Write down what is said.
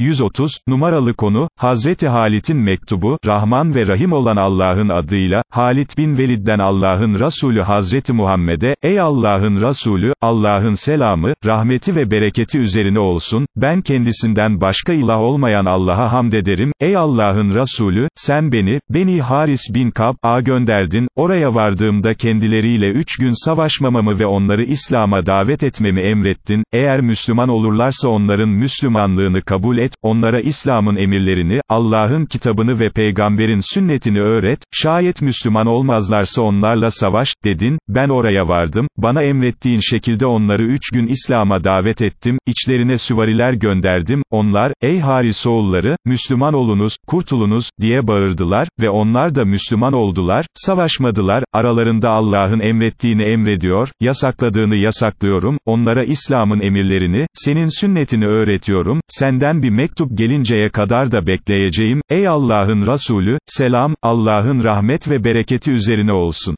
130, numaralı konu, Hazreti Halit'in mektubu, Rahman ve Rahim olan Allah'ın adıyla, Halit bin Velid'den Allah'ın Resulü Hazreti Muhammed'e, ey Allah'ın Resulü, Allah'ın selamı, rahmeti ve bereketi üzerine olsun, ben kendisinden başka ilah olmayan Allah'a hamd ederim, ey Allah'ın Resulü, sen beni, Beni Haris bin Kab'a gönderdin, oraya vardığımda kendileriyle üç gün savaşmamamı ve onları İslam'a davet etmemi emrettin, eğer Müslüman olurlarsa onların Müslümanlığını kabul et, onlara İslam'ın emirlerini, Allah'ın kitabını ve peygamberin sünnetini öğret, şayet Müslüman olmazlarsa onlarla savaş, dedin, ben oraya vardım, bana emrettiğin şekilde onları üç gün İslam'a davet ettim, içlerine süvariler gönderdim, onlar, ey Haris oğulları, Müslüman olunuz, kurtulunuz, diye bağırdılar, ve onlar da Müslüman oldular, savaşmadılar, aralarında Allah'ın emrettiğini emrediyor, yasakladığını yasaklıyorum, onlara İslam'ın emirlerini, senin sünnetini öğretiyorum, senden bir mektup gelinceye kadar da bekleyeceğim, ey Allah'ın Resulü, selam, Allah'ın rahmet ve bereketi üzerine olsun.